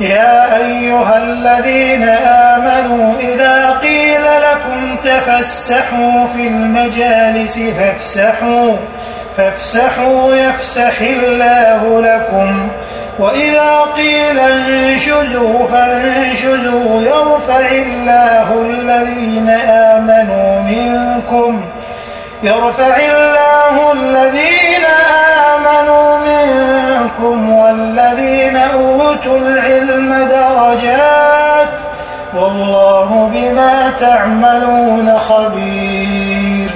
يا أيها الذين آمنوا إذا قيل لكم تفسحوا في المجالس فافسحوا فافسحوا يفسح الله لكم. وإذا قيل انشزوا فانشزوا يرفع الله الذين آمنوا منكم يرفع الله الذين آمنوا وآتوا العلم درجات والله بما تعملون خبير.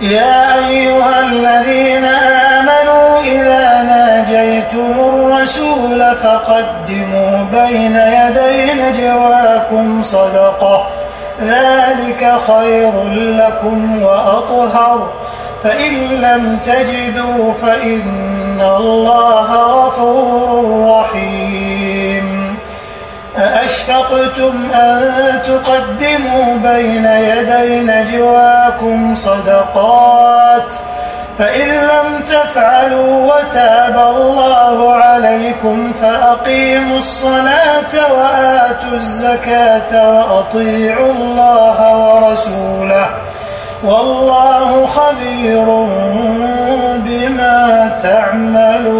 يا أيها الذين آمنوا إذا ناجيتم الرسول فقدموا بين يدي نجواكم صدقة. ذلك خير لكم وأطهر. فإن لم تجدوا فإن الله غفور رحيم. أأشفقتم أن تقدموا بين يدي نجواكم صدقات فإن لم تفعلوا وتاب الله عليكم فأقيموا الصلاة وآتوا الزكاة وأطيعوا الله ورسوله والله خبير بما تعملون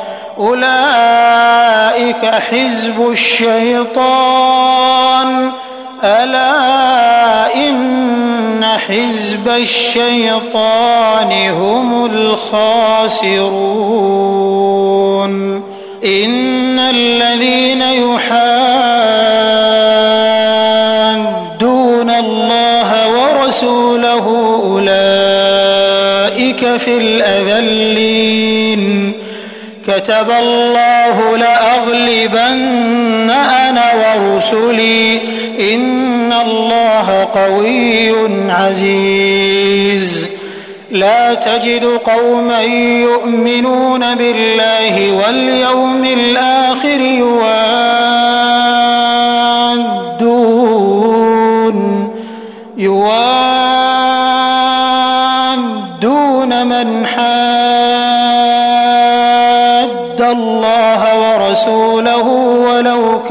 أولئك حزب الشيطان. ألا إن حزب الشيطان هم الخاسرون. إن الذين يحادون الله ورسوله أولئك في الأذل كتب الله لأغلبن أنا ورسلي إن الله قوي عزيز. لا تجد قوما يؤمنون بالله واليوم الآخر يوم